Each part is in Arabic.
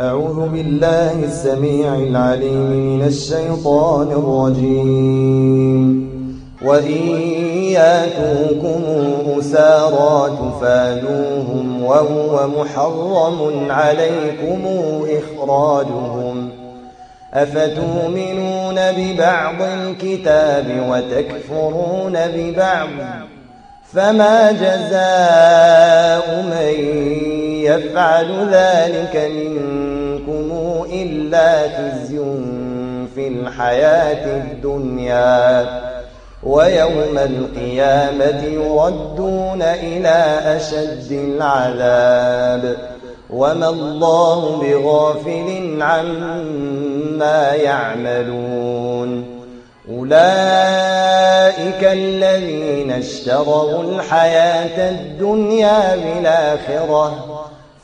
أعوذ بالله السميع العليم من الشيطان الرجيم. وإن ياتوكم أسارى تفادوهم وهو محرم عليكم إخراجهم. أفتؤمنون ببعض الكتاب وتكفرون ببعض؟ فما جزاء من يفعل ذلك منكم إلا خزي في الحياة الدنيا. ويوم القيامة يردون إلى أشد العذاب. وما الله بغافل عما يعملون. أولئك الذين اشتروا الحياة الدنيا بالآخرة.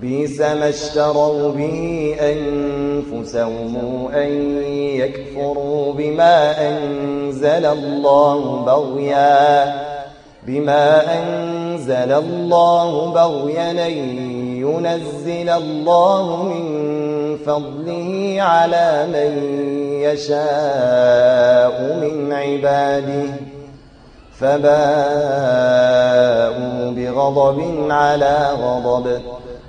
بيس ما اشتروا به أنفسهم أن يكفروا بما أنزل الله بغيا بما أنزل الله بغيا ينزل الله من فضله على من يشاء من عباده فباءوا بغضب على غضب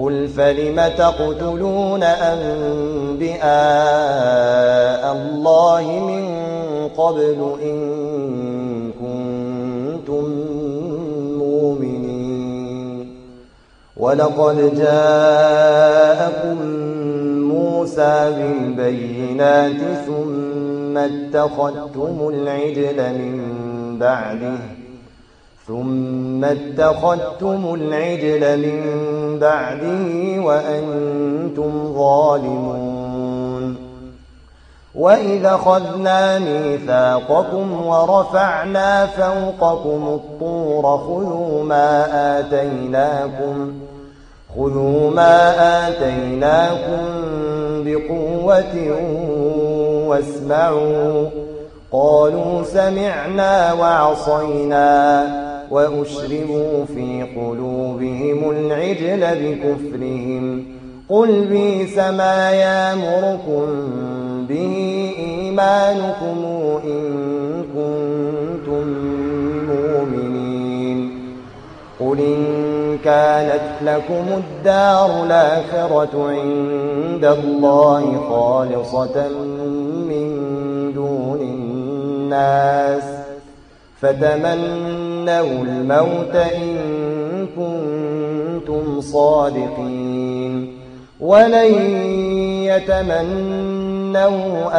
قل فلم تقتلون أنبئاء الله من قبل إن كنتم مؤمنين ولقد جاءكم موسى بالبينات ثم اتخذتم العجل من بعده ثم اتخذتم العجل من بعده وأنتم ظالمون. وإذا خذنا ميثاقكم ورفعنا فوقكم الطور خذوا ما آتيناكم خذوا ما آتيناكم بقوة واسمعوا. قالوا سمعنا وعصينا. وأشربوا في قلوبهم العجل بكفرهم. قل بيس ما يامركم به إيمانكم إن كنتم مؤمنين. قل إن كانت لكم الدار الآخرة عند الله خالصة من دون الناس. فتمنوا الموت إن كنتم صادقين. ولن يتمنوا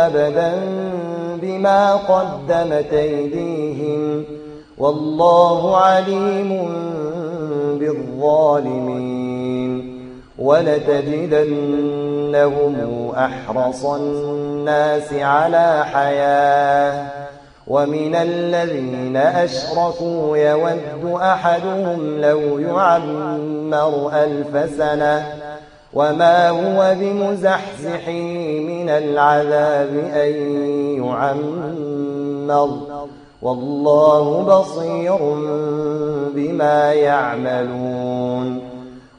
أبدا بما قدمت أيديهم. والله عليم بالظالمين. ولتجدنهم أحرص الناس على حياة. ومن الذين أشركوا يود أحدهم لو يعمر ألف سنة وما هو بمزحزح من العذاب أن يعمر والله بصير بما يعملون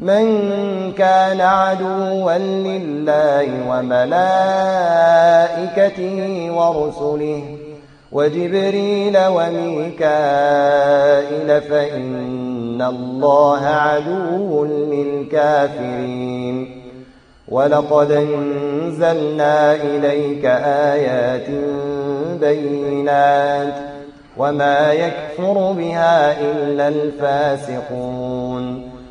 من كان عدوا لله وملائكته ورسله وجبريل وميكائيل فإن الله عدو للكافرين. ولقد أنزلنا إليك آيات بينات وما يكفر بها إلا الفاسقون.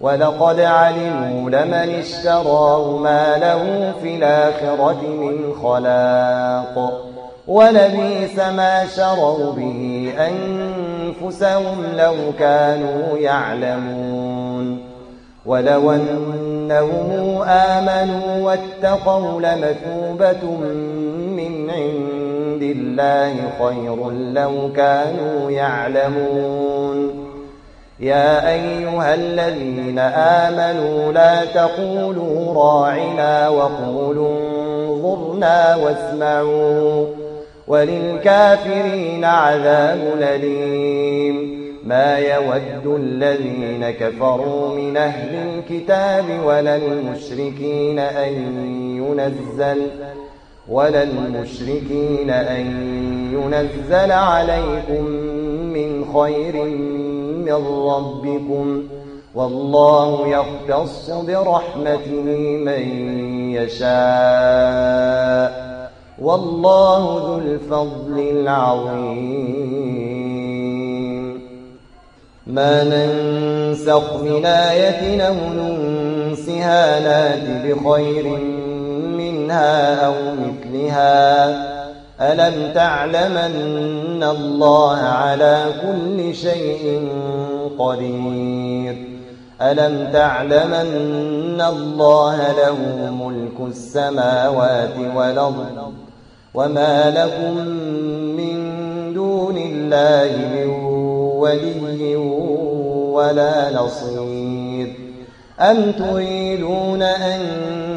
ولقد علموا لمن اشتراه ما له في الآخرة من خلاق ولبيس ما شروا به أنفسهم لو كانوا يعلمون ولو أنهم آمنوا واتقوا لمثوبة من عند الله خير لو كانوا يعلمون يا أيها الذين آمنوا لا تقولوا راعنا وقولوا انظرنا واسمعوا وللكافرين عذاب أليم. ما يود الذين كفروا من أهل الكتاب ولا المشركين أن ينزل ولا المشركين أن ينزل عليكم من خير من ربكم والله يختص برحمته من يشاء والله ذو الفضل العظيم. ما ننسخ من آية أو ننسها نات بخير منها أو مثلها. ألم تعلم أن الله على كل شيء قدير ألم تعلم أن الله له ملك السماوات والأرض وما لكم من دون الله من ولي ولا نصير أم تريدون أن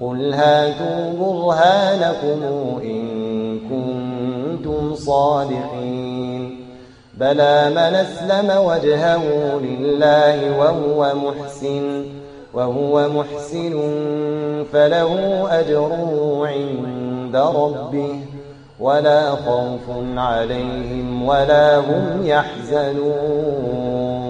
قل هاتوا برهانكم إن كنتم صادقين بلى من أسلم وجهه لله وهو محسن وهو محسن فله أجره عند ربه ولا خوف عليهم ولا هم يحزنون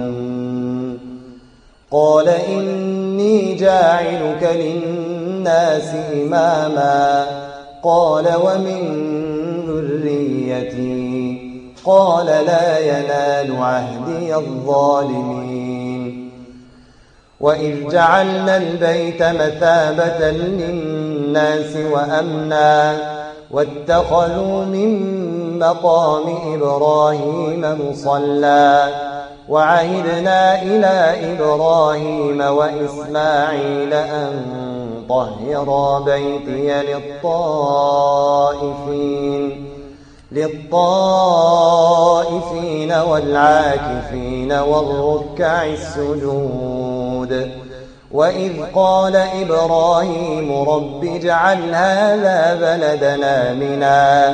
قال إني جاعلك للناس إماما. قال ومن ذريتي؟ قال لا ينال عهدي الظالمين. وإذ جعلنا البيت مثابة للناس وأمنا واتخذوا من مقام إبراهيم مصلى. وعهدنا إلى إبراهيم وإسماعيل أن طهرا بيتي للطائفين للطائفين والعاكفين والركع السجود. وإذ قال إبراهيم رب اجعل هذا بلدنا منا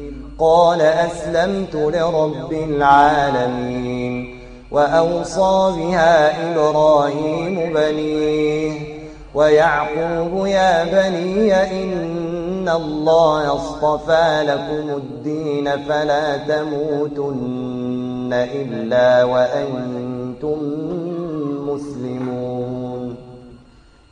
قال أسلمت لرب العالمين وأوصى بها إبراهيم بنيه ويعقوب يا بني إن الله اصطفى لكم الدين فلا تموتن إلا وأنتم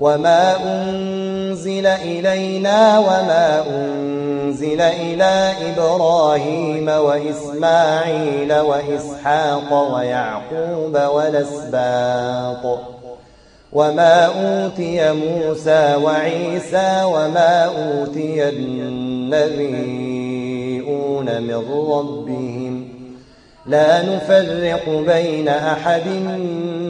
وما أنزل إلينا وما أنزل إلى إبراهيم وإسماعيل وإسحاق ويعقوب والأسباط وما أوتي موسى وعيسى وما أوتي النبيون من ربهم لا نفرق بين أحد منهم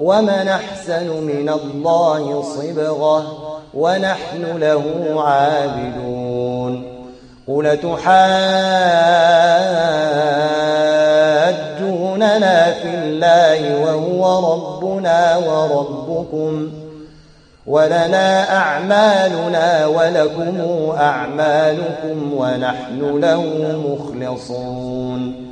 ومن أحسن من الله صبغة ونحن له عابدون قل تحاجوننا في الله وهو ربنا وربكم ولنا أعمالنا ولكم أعمالكم ونحن له مخلصون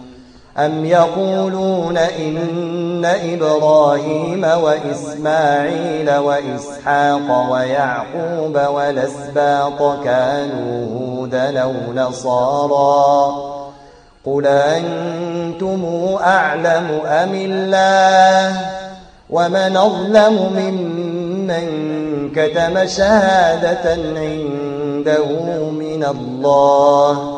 أم يقولون إن إبراهيم وإسماعيل وإسحاق ويعقوب والأسباط كانوا هودا أو نصارا قل أنتم أعلم أم الله ومن أظلم ممن كتم شهادة عنده من الله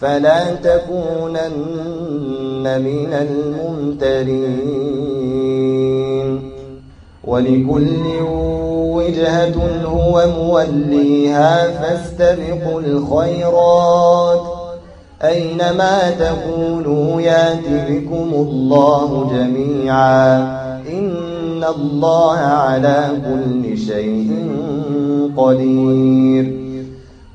فلا تكونن من الممترين. ولكل وجهة هو موليها فاستبقوا الخيرات. أينما تكونوا يات بكم الله جميعا إن الله على كل شيء قدير.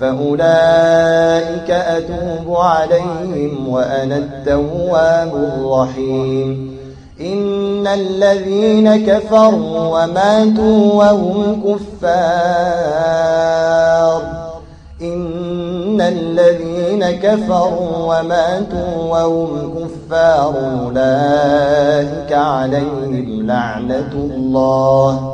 فأولئك أتوب عليهم وأنا التواب الرحيم. إن الذين كفروا وماتوا وهم كفار. إن الذين كفروا وماتوا وهم كفار أولئك عليهم لعنة الله.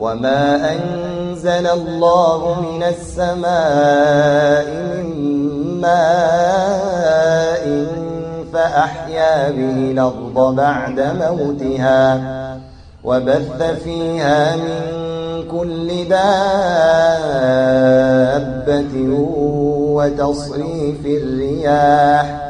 وما أنزل الله من السماء ماء فأحيا به الأرض بعد موتها وبث فيها من كل دابة وتصريف الرياح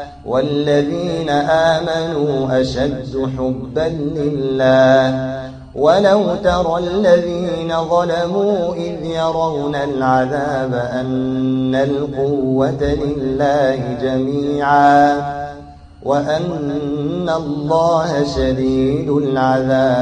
والذين آمنوا أشد حبا لله. ولو ترى الذين ظلموا إذ يرون العذاب أن القوة لله جميعا وأن الله شديد العذاب.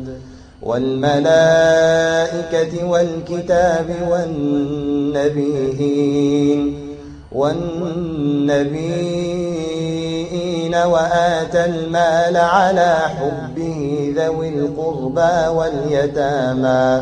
والملائكة والكتاب والنبيين والنبيين وآتى المال على حبه ذوي القربى واليتامى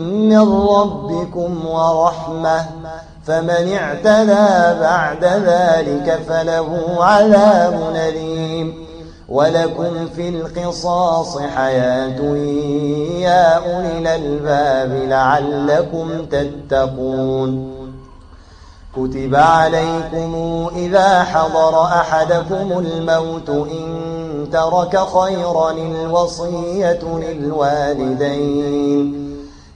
من ربكم ورحمة فمن اعتدى بعد ذلك فله عذاب أليم. ولكم في القصاص حياة يا أولي الألباب لعلكم تتقون. كتب عليكم إذا حضر أحدكم الموت إن ترك خيرا الوصية للوالدين.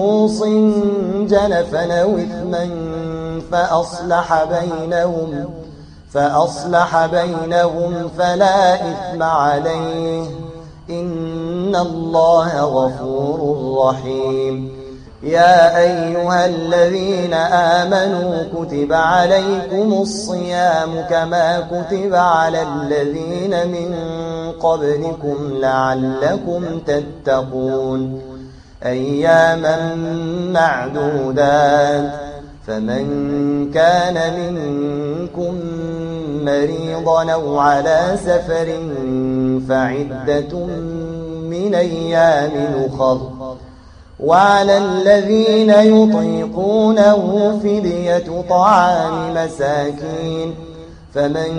موص جنفا أو إثما فأصلح بينهم فأصلح بينهم فلا إثم عليه إن الله غفور رحيم. يا أيها الذين آمنوا كتب عليكم الصيام كما كتب على الذين من قبلكم لعلكم تتقون أياما معدودات فمن كان منكم مريضا أو على سفر فعدة من أيام أخر وعلى الذين يطيقونه فدية طعام مساكين فمن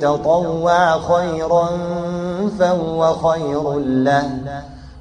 تطوع خيرا فهو خير له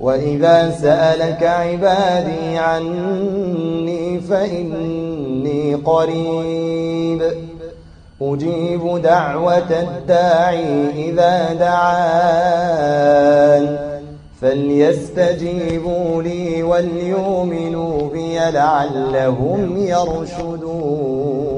وإذا سألك عبادي عني فإني قريب. أجيب دعوة الداعي إذا دعان. فليستجيبوا لي وليؤمنوا بي لعلهم يرشدون.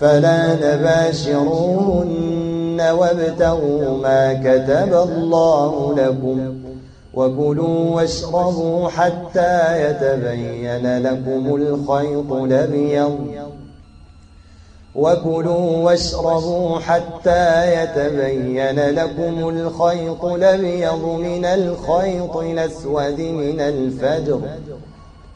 فلا نباشروهن وابتغوا ما كتب الله لكم وكلوا واشربوا حتى يتبين لكم الخيط الأبيض. وكلوا واشربوا حتى يتبين لكم الخيط الأبيض من الخيط الأسود من الفجر.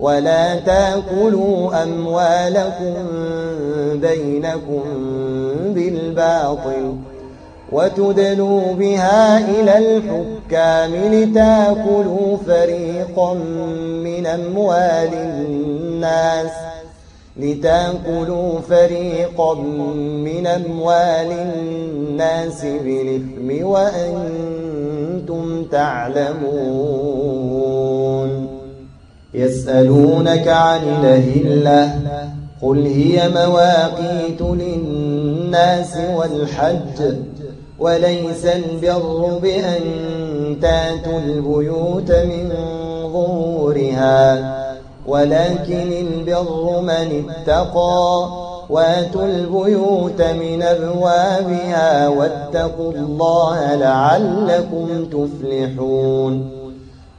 ولا تأكلوا أموالكم بينكم بالباطل وتدلوا بها إلى الحكام لتأكلوا فريقا من أموال الناس لتأكلوا فريقا من أموال الناس بالإثم وأنتم تعلمون يسألونك عن الهلة قل هي مواقيت للناس والحج وليس البر بأن تاتوا البيوت من ظهورها ولكن البر من اتقى واتوا البيوت من أبوابها واتقوا الله لعلكم تفلحون.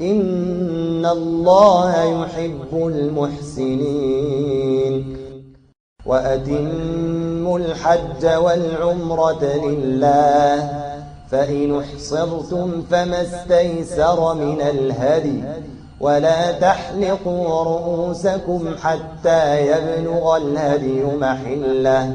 إن الله يحب المحسنين وأتموا الحج والعمرة لله فإن احصرتم فما استيسر من الهدي ولا تحلقوا رؤوسكم حتى يبلغ الهدي محله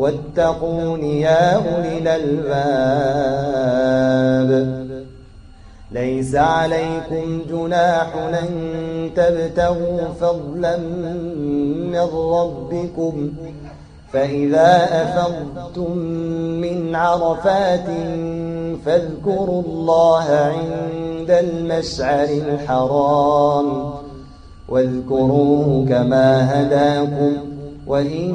واتقون يا أولي الألباب. ليس عليكم جناح أن تبتغوا فضلا من ربكم. فإذا أفضتم من عرفات فاذكروا الله عند المشعر الحرام. واذكروه كما هداكم. وإن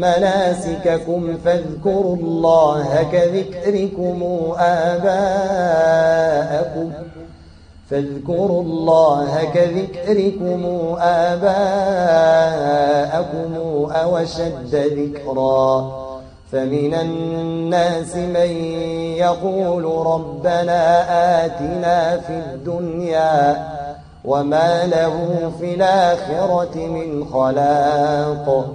مناسككم فاذكروا الله كذكركم آباءكم فاذكروا الله كذكركم آباءكم أو شد ذكرا فمن الناس من يقول ربنا آتنا في الدنيا وما له في الآخرة من خلاق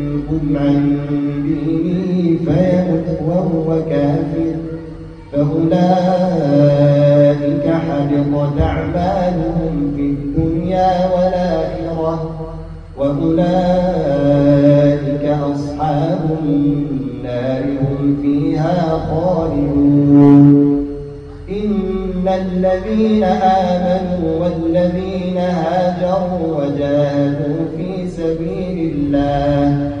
عن دينه فيمت وهو كافر. فأولئك حبطت أعمالهم في الدنيا والآخرة وأولئك أصحاب النار هم فيها خالدون. إن الذين آمنوا والذين هاجروا وجاهدوا في سبيل الله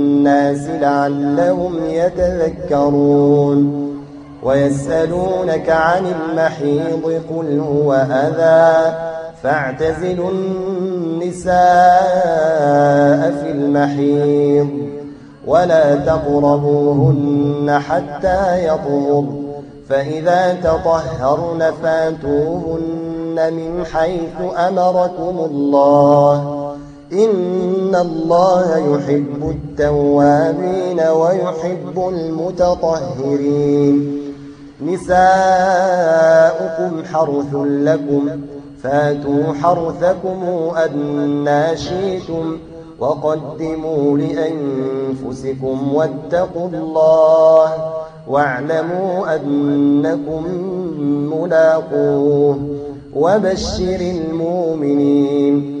لعلهم يتذكرون ويسألونك عن المحيض قل هو أذى فاعتزلوا النساء في المحيض ولا تقربوهن حتى يطهر فإذا تطهرن فاتوهن من حيث أمركم الله إن الله يحب التوابين ويحب المتطهرين نساؤكم حرث لكم فاتوا حرثكم أنا شئتم وقدموا لأنفسكم واتقوا الله واعلموا أنكم ملاقوه وبشر المؤمنين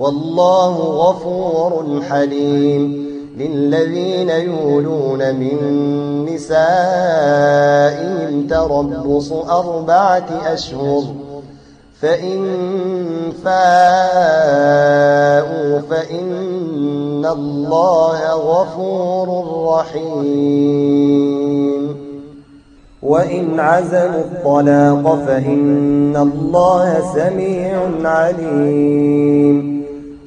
والله غفور حليم للذين يولون من نسائهم تربص أربعة أشهر فإن فاءوا فإن الله غفور رحيم. وإن عزموا الطلاق فإن الله سميع عليم.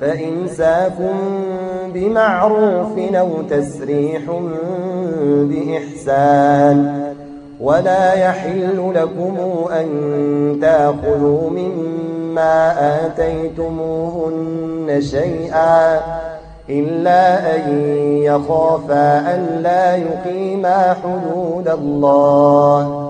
فإمساك بمعروف أو تسريح بإحسان ولا يحل لكم أن تأخذوا مما آتيتموهن شيئا إلا أن يخافا أن لا يقيما حدود الله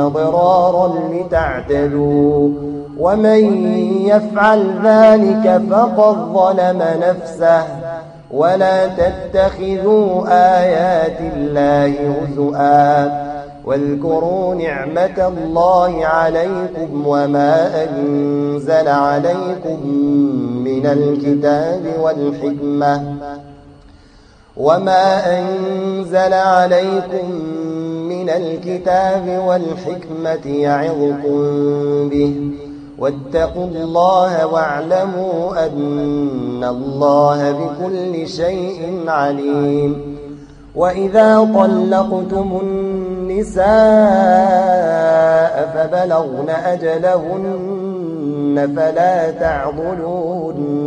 ضرارا لتعتدوا ومن يفعل ذلك فقد ظلم نفسه ولا تتخذوا آيات الله هزؤا واذكروا نعمة الله عليكم وما أنزل عليكم من الكتاب والحكمة وما أنزل عليكم من الكتاب والحكمة يعظكم به واتقوا الله واعلموا أن الله بكل شيء عليم وإذا طلقتم النساء فبلغن أجلهن فلا تعضلوهن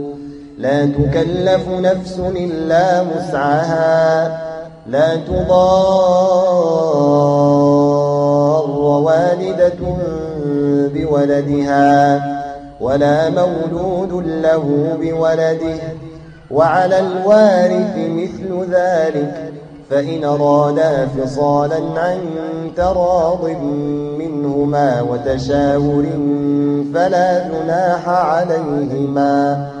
لا تكلف نفس إلا مسعها لا تضار والدة بولدها ولا مولود له بولده. وعلى الوارث مثل ذلك فإن أرادا فصالا عن تراض منهما وتشاور فلا جناح عليهما.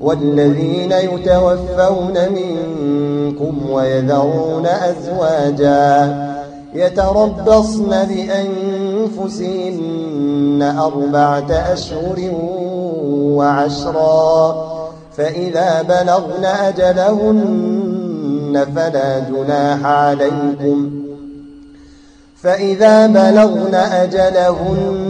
والذين يتوفون منكم ويذرون أزواجا يتربصن بأنفسهن أربعة أشهر وعشرا فإذا بلغن أجلهن فلا جناح عليكم فإذا بلغن أجلهن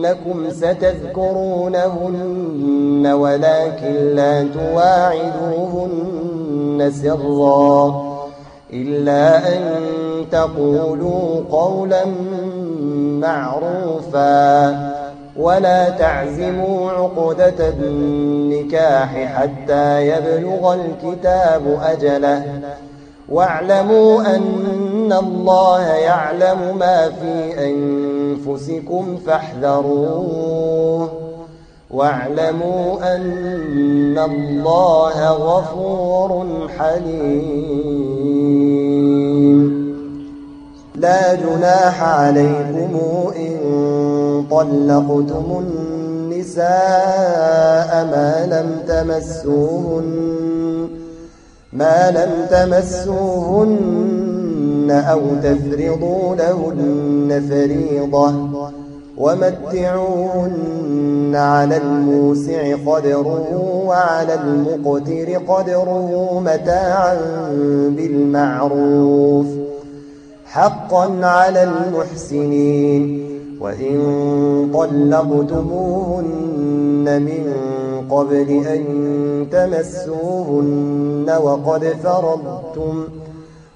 أنكم ستذكرونهن ولكن لا تواعدوهن سرًا إلا أن تقولوا قولا معروفا. ولا تعزموا عقدة النكاح حتى يبلغ الكتاب أجله. واعلموا أن الله يعلم ما في أنفسكم. فاحذروه. واعلموا أن الله غفور حليم. لا جناح عليكم إن طلقتم النساء ما لم تمسوهن ما لم تمسوهن أو تفرضوا لهن فريضة ومتعوهن على الموسع قدره وعلى المقتر قدره متاعا بالمعروف حقا على المحسنين. وإن طلقتموهن من قبل أن تمسوهن وقد فرضتم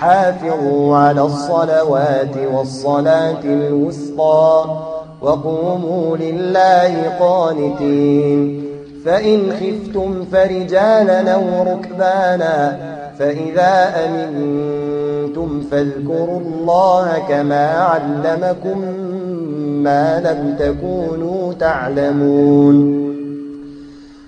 حافظوا على الصلوات والصلاة الوسطى وقوموا لله قانتين. فإن خفتم فرجالا أو ركبانا فإذا أمنتم فاذكروا الله كما علمكم ما لم تكونوا تعلمون.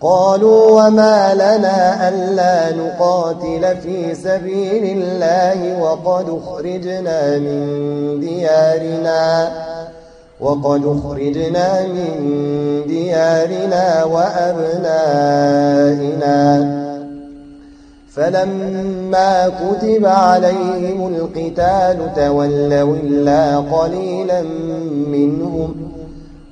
قالوا وما لنا ألا نقاتل في سبيل الله وقد اخرجنا من ديارنا وقد اخرجنا من ديارنا وأبنائنا. فلما كتب عليهم القتال تولوا إلا قليلا منهم.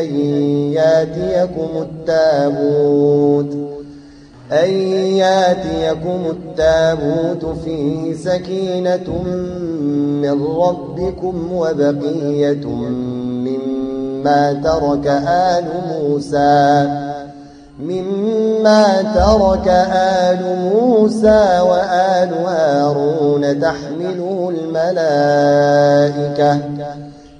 أن ياتيكم التابوت أن ياتيكم التابوت فيه سكينة من ربكم وبقية مما ترك آل موسى مما ترك آل موسى وآل هارون تحمله الملائكة.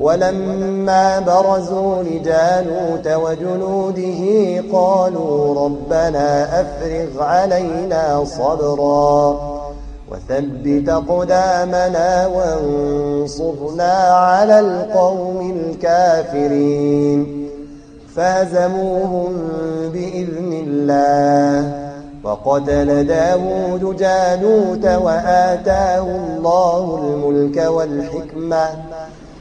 ولما برزوا لجالوت وجنوده قالوا ربنا أفرغ علينا صبرا وثبت قدامنا وانصرنا على القوم الكافرين. فهزموهم بإذن الله. وقتل داود جالوت وآتاه الله الملك والحكمة.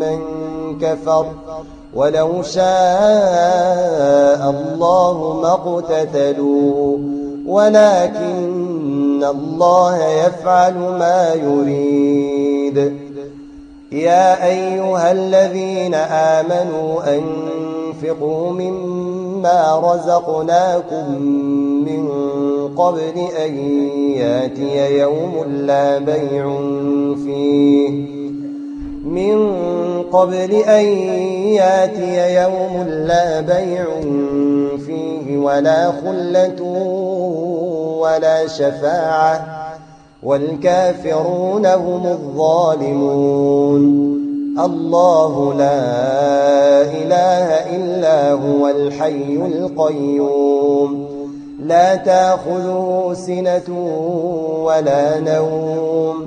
من كفر ولو شاء الله ما اقتتلوا ولكن الله يفعل ما يريد. يا أيها الذين آمنوا أنفقوا مما رزقناكم من قبل أن يأتي يوم لا بيع فيه. من قبل أن يأتي يوم لا بيع فيه ولا خلة ولا شفاعة والكافرون هم الظالمون الله لا إله إلا هو الحي القيوم لا تأخذه سنة ولا نوم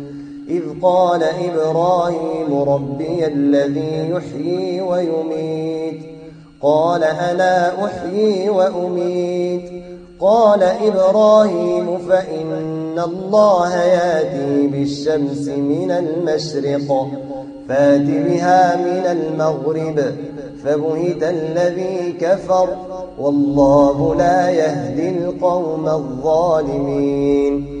إذ قال إبراهيم ربي الذي يحيي ويميت. قال أنا أحيي وأميت. قال إبراهيم فإن الله ياتي بالشمس من المشرق فات بها من المغرب فبهت الذي كفر والله لا يهدي القوم الظالمين.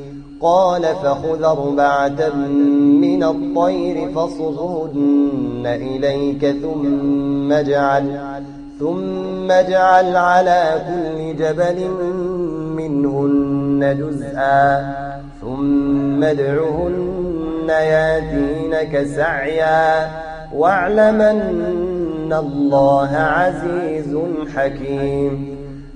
قال فخذ أربعة من الطير فصرهن إليك ثم اجعل ثم اجعل على كل جبل منهن جزءا ثم ادعهن ياتينك سعيا. واعلم أن الله عزيز حكيم.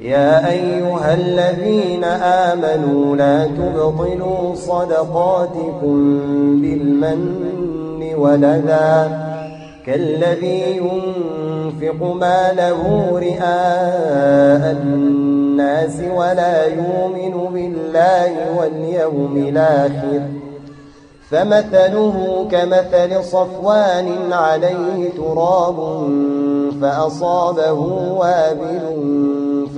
يا أيها الذين آمنوا لا تبطلوا صدقاتكم بالمن ولذا كالذي ينفق ماله رئاء الناس ولا يؤمن بالله واليوم الآخر. فمثله كمثل صفوان عليه تراب فأصابه وابل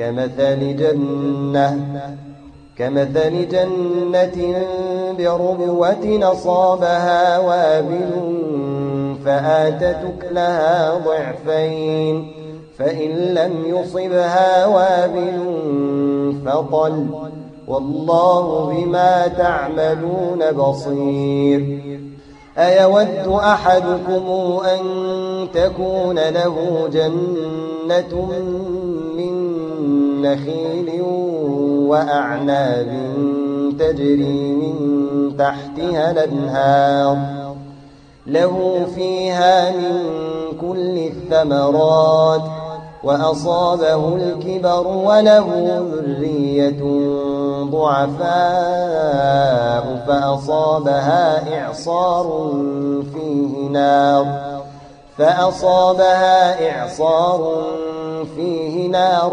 كمثل جنة كمثل جنة بربوة أصابها وابل فآتت لها ضعفين فإن لم يصبها وابل فطل. والله بما تعملون بصير. أيود أحدكم أن تكون له جنة نخيل وأعناب تجري من تحتها الأنهار. له فيها من كل الثمرات وأصابه الكبر وله ذرية ضعفاء فأصابها إعصار فيه نار. فأصابها إعصار فيه نار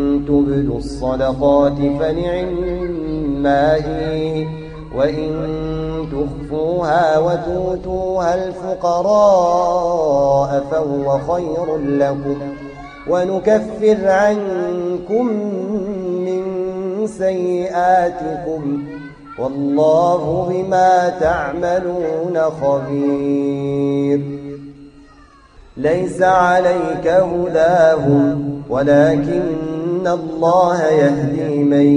تبدوا الصدقات فنعما هي وإن تخفوها وتوتوها الفقراء فهو خير لكم ونكفر عنكم من سيئاتكم والله بما تعملون خبير ليس عليك هداهم ولكن الله يهدي من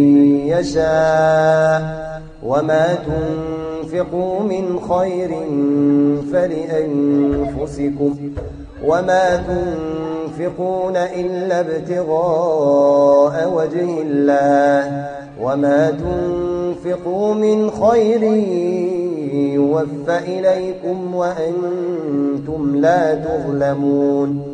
يشاء وما تنفقوا من خير فلأنفسكم وما تنفقون إلا ابتغاء وجه الله وما تنفقوا من خير يوفى إليكم وأنتم لا تظلمون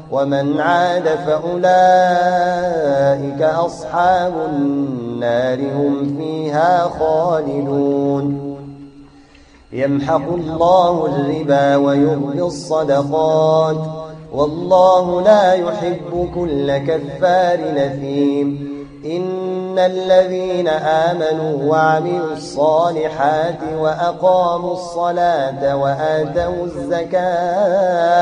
ومن عاد فأولئك أصحاب النار هم فيها خالدون. يمحق الله الربا ويربي الصدقات. والله لا يحب كل كفار نثيم إن الذين آمنوا وعملوا الصالحات وأقاموا الصلاة وآتوا الزكاة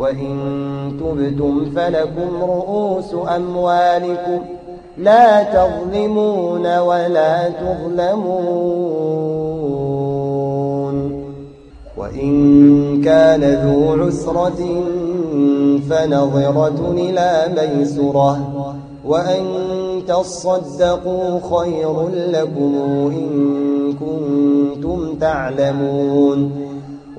وإن تبتم فلكم رؤوس أموالكم لا تظلمون ولا تظلمون وإن كان ذو عسرة فنظرة إلى ميسرة وأن تصدقوا خير لكم إن كنتم تعلمون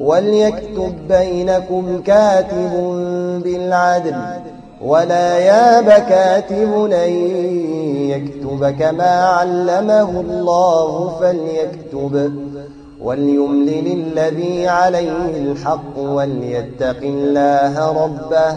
وليكتب بينكم كاتب بالعدل ولا ياب كاتب أن يكتب كما علمه الله فليكتب وليملل الذي عليه الحق وليتق الله ربه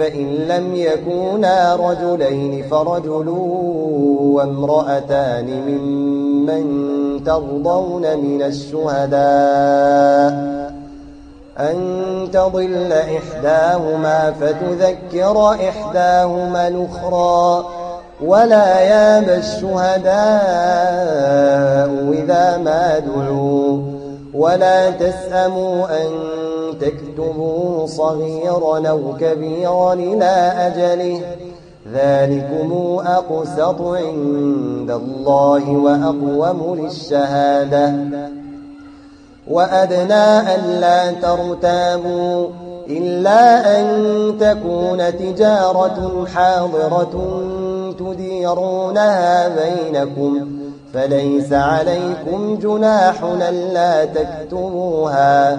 فإن لم يكونا رجلين فرجل وامرأتان ممن ترضون من الشهداء أن تضل إحداهما فتذكر إحداهما الأخرى ولا ياب الشهداء إذا ما دعوا ولا تسأموا أن تكتبوا صغيرا أو كبيرا إلى أجله. ذلكم أقسط عند الله وأقوم للشهادة. وأدنى ألا ترتابوا إلا أن تكون تجارة حاضرة تديرونها بينكم. فليس عليكم جناح ألا تكتبوها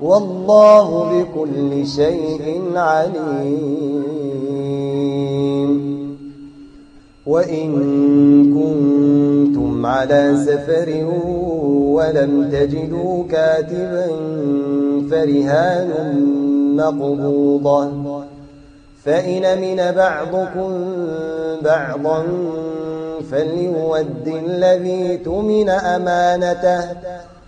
والله بكل شيء عليم. وإن كنتم على سفر ولم تجدوا كاتبا فرهان مقبوضة. فإن من بعضكم بعضا فليود الذي تمن أمانته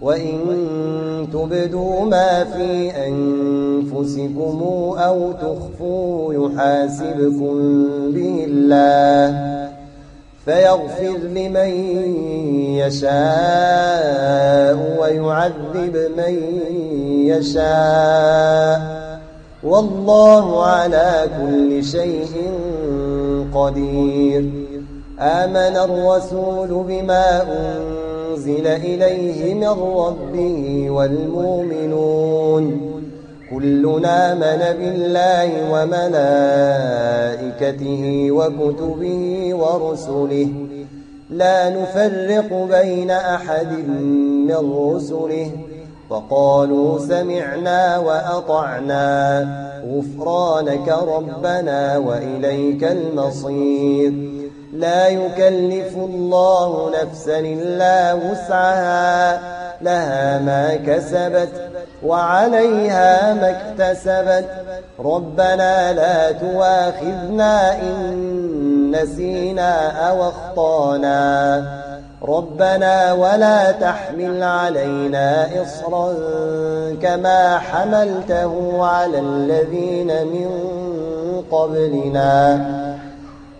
وإن تبدوا ما في أنفسكم أو تخفوا يحاسبكم به الله فيغفر لمن يشاء ويعذب من يشاء والله على كل شيء قدير آمن الرسول بما أنزل إليه من ربه والمؤمنون. كلنا من بالله وملائكته وكتبه ورسله. لا نفرق بين أحد من رسله. فقالوا سمعنا وأطعنا. غفرانك ربنا وإليك المصير. لا يكلف الله نفسا إلا وسعها لها ما كسبت وعليها ما اكتسبت. ربنا لا تواخذنا إن نسينا أو أخطأنا. ربنا ولا تحمل علينا إصرا كما حملته على الذين من قبلنا.